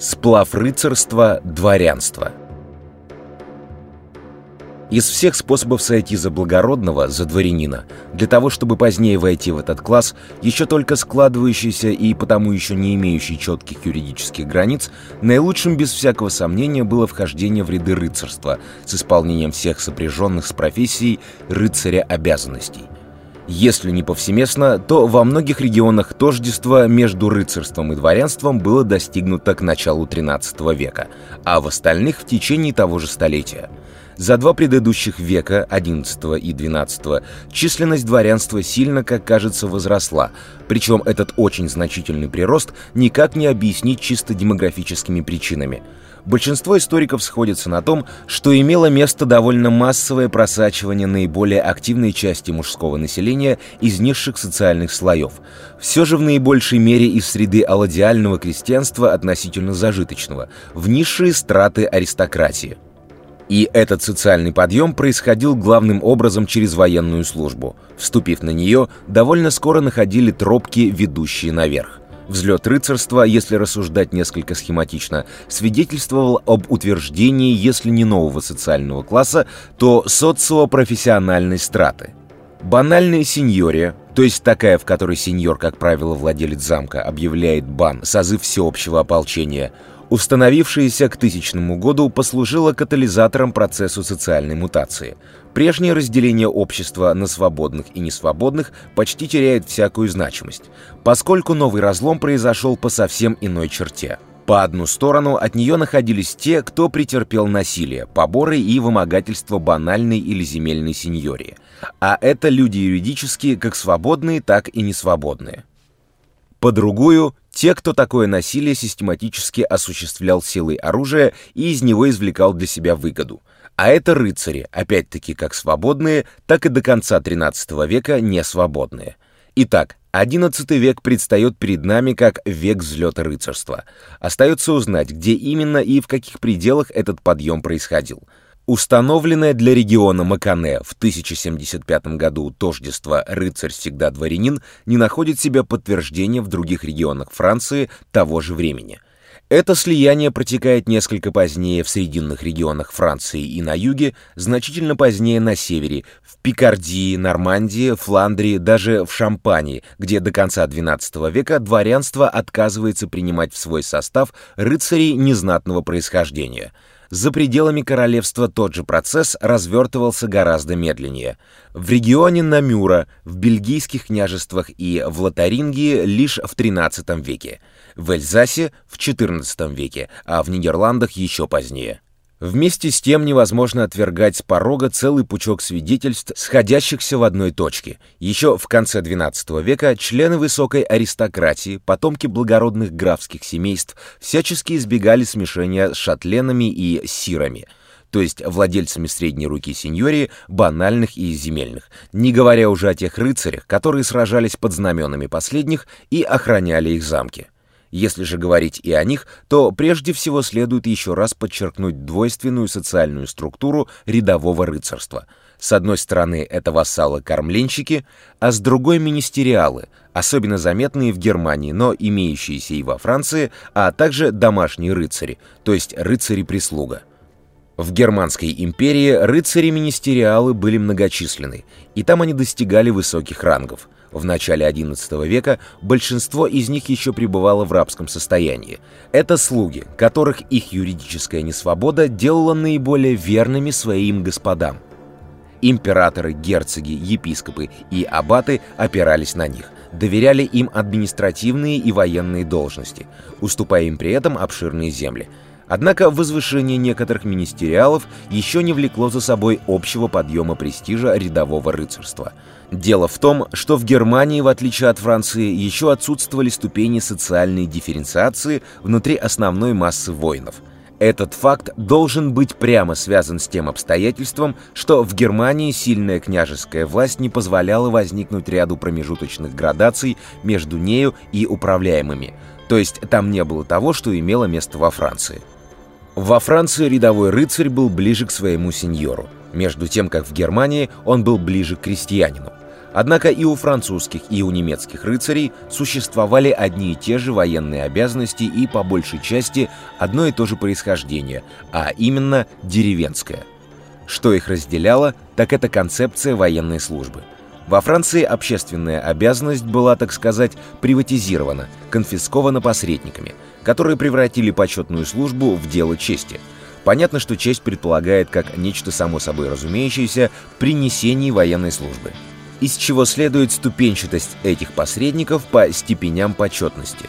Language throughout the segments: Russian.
Сплав рыцарства – дворянство. Из всех способов сойти за благородного, за дворянина, для того, чтобы позднее войти в этот класс, еще только складывающийся и потому еще не имеющий четких юридических границ, наилучшим без всякого сомнения было вхождение в ряды рыцарства с исполнением всех сопряженных с профессией рыцаря обязанностей – если не повсеместно, то во многих регионах тождество между рыцарством и дворянством было достигнуто к началу XIII века, а в остальных в течение того же столетия. За два предыдущих века, XI и XII, численность дворянства сильно, как кажется, возросла, причем этот очень значительный прирост никак не объяснить чисто демографическими причинами – Большинство историков сходятся на том, что имело место довольно массовое просачивание наиболее активной части мужского населения из низших социальных слоев. Все же в наибольшей мере из среды алладиального крестьянства относительно зажиточного, в низшие страты аристократии. И этот социальный подъем происходил главным образом через военную службу. Вступив на нее, довольно скоро находили тропки, ведущие наверх. Взлет рыцарства, если рассуждать несколько схематично, свидетельствовал об утверждении, если не нового социального класса, то социопрофессиональной страты. Банальная сеньория, то есть такая, в которой сеньор, как правило, владелец замка, объявляет бан, созыв всеобщего ополчения – установившееся к тысячному году, послужило катализатором процессу социальной мутации. Прежнее разделение общества на свободных и несвободных почти теряет всякую значимость, поскольку новый разлом произошел по совсем иной черте. По одну сторону от нее находились те, кто претерпел насилие, поборы и вымогательство банальной или земельной сеньории. А это люди юридические, как свободные, так и несвободные. По другую те, кто такое насилие систематически осуществлял силой оружия и из него извлекал для себя выгоду. А это рыцари, опять-таки как свободные, так и до конца XIII века не свободные. Итак, XI век предстает перед нами как век взлета рыцарства. Остается узнать, где именно и в каких пределах этот подъем происходил – Установленное для региона Макане в 1075 году тождество «рыцарь всегда дворянин» не находит себе подтверждения в других регионах Франции того же времени. Это слияние протекает несколько позднее в срединных регионах Франции и на юге, значительно позднее на севере, в Пикардии, Нормандии, Фландрии, даже в Шампании, где до конца XII века дворянство отказывается принимать в свой состав рыцарей незнатного происхождения – за пределами королевства тот же процесс развертывался гораздо медленнее. В регионе Намюра, в бельгийских княжествах и в Лотарингии лишь в XIII веке, в Эльзасе в XIV веке, а в Нидерландах еще позднее. Вместе с тем невозможно отвергать с порога целый пучок свидетельств, сходящихся в одной точке. Еще в конце XII века члены высокой аристократии, потомки благородных графских семейств, всячески избегали смешения с шатленами и сирами – то есть владельцами средней руки сеньории, банальных и земельных, не говоря уже о тех рыцарях, которые сражались под знаменами последних и охраняли их замки. Если же говорить и о них, то прежде всего следует еще раз подчеркнуть двойственную социальную структуру рядового рыцарства. С одной стороны, это вассалы-кормленщики, а с другой — министериалы, особенно заметные в Германии, но имеющиеся и во Франции, а также домашние рыцари, то есть рыцари-прислуга. В Германской империи рыцари-министериалы были многочисленны, и там они достигали высоких рангов — в начале XI века большинство из них еще пребывало в рабском состоянии. Это слуги, которых их юридическая несвобода делала наиболее верными своим господам. Императоры, герцоги, епископы и аббаты опирались на них, доверяли им административные и военные должности, уступая им при этом обширные земли. Однако возвышение некоторых министериалов еще не влекло за собой общего подъема престижа рядового рыцарства – Дело в том, что в Германии, в отличие от Франции, еще отсутствовали ступени социальной дифференциации внутри основной массы воинов. Этот факт должен быть прямо связан с тем обстоятельством, что в Германии сильная княжеская власть не позволяла возникнуть ряду промежуточных градаций между нею и управляемыми, то есть там не было того, что имело место во Франции. Во Франции рядовой рыцарь был ближе к своему сеньору, между тем как в Германии он был ближе к крестьянину. Однако и у французских, и у немецких рыцарей существовали одни и те же военные обязанности и, по большей части, одно и то же происхождение, а именно деревенское. Что их разделяло, так это концепция военной службы. Во Франции общественная обязанность была, так сказать, приватизирована, конфискована посредниками, которые превратили почетную службу в дело чести. Понятно, что честь предполагает как нечто само собой разумеющееся принесение военной службы – из чего следует ступенчатость этих посредников по степеням почетности.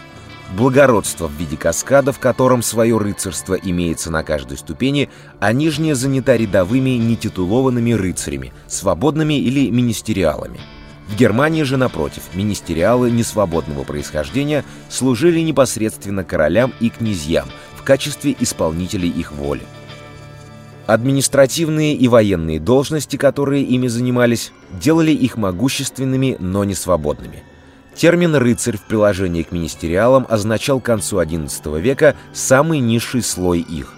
Благородство в виде каскада, в котором свое рыцарство имеется на каждой ступени, а нижняя занята рядовыми нетитулованными рыцарями, свободными или министериалами. В Германии же, напротив, министериалы несвободного происхождения служили непосредственно королям и князьям в качестве исполнителей их воли. Административные и военные должности, которые ими занимались, делали их могущественными, но не свободными. Термин «рыцарь» в приложении к министериалам означал к концу XI века самый низший слой их.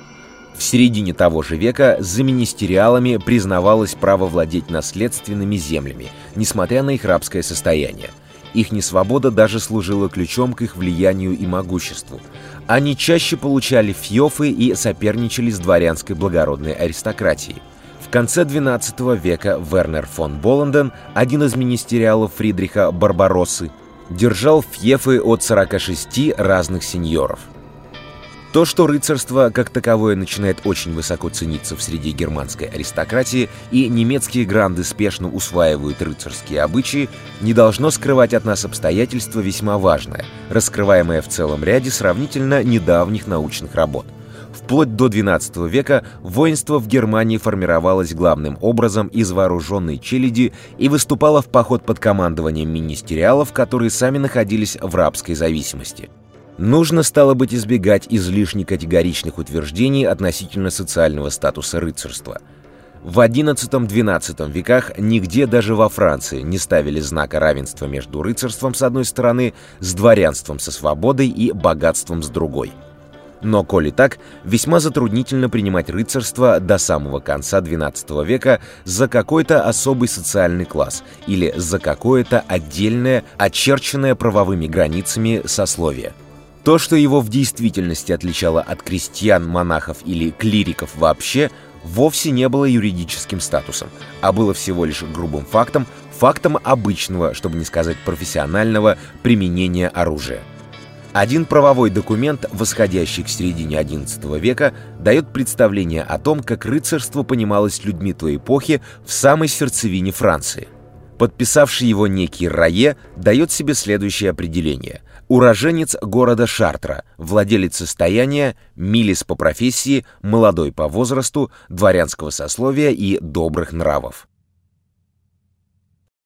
В середине того же века за министериалами признавалось право владеть наследственными землями, несмотря на их рабское состояние. Их несвобода даже служила ключом к их влиянию и могуществу – они чаще получали фьофы и соперничали с дворянской благородной аристократией. В конце XII века Вернер фон Боланден, один из министериалов Фридриха Барбароссы, держал фьефы от 46 разных сеньоров – то, что рыцарство как таковое начинает очень высоко цениться в среде германской аристократии и немецкие гранды спешно усваивают рыцарские обычаи, не должно скрывать от нас обстоятельство весьма важное, раскрываемое в целом ряде сравнительно недавних научных работ. Вплоть до XII века воинство в Германии формировалось главным образом из вооруженной челяди и выступало в поход под командованием министериалов, которые сами находились в рабской зависимости – Нужно, стало быть, избегать излишне категоричных утверждений относительно социального статуса рыцарства. В XI-XII веках нигде даже во Франции не ставили знака равенства между рыцарством с одной стороны, с дворянством со свободой и богатством с другой. Но, коли так, весьма затруднительно принимать рыцарство до самого конца XII века за какой-то особый социальный класс или за какое-то отдельное, очерченное правовыми границами сословие – то, что его в действительности отличало от крестьян, монахов или клириков вообще, вовсе не было юридическим статусом, а было всего лишь грубым фактом, фактом обычного, чтобы не сказать профессионального, применения оружия. Один правовой документ, восходящий к середине XI века, дает представление о том, как рыцарство понималось людьми той эпохи в самой сердцевине Франции. Подписавший его некий Рае дает себе следующее определение – Уроженец города Шартра, владелец состояния, милис по профессии, молодой по возрасту, дворянского сословия и добрых нравов.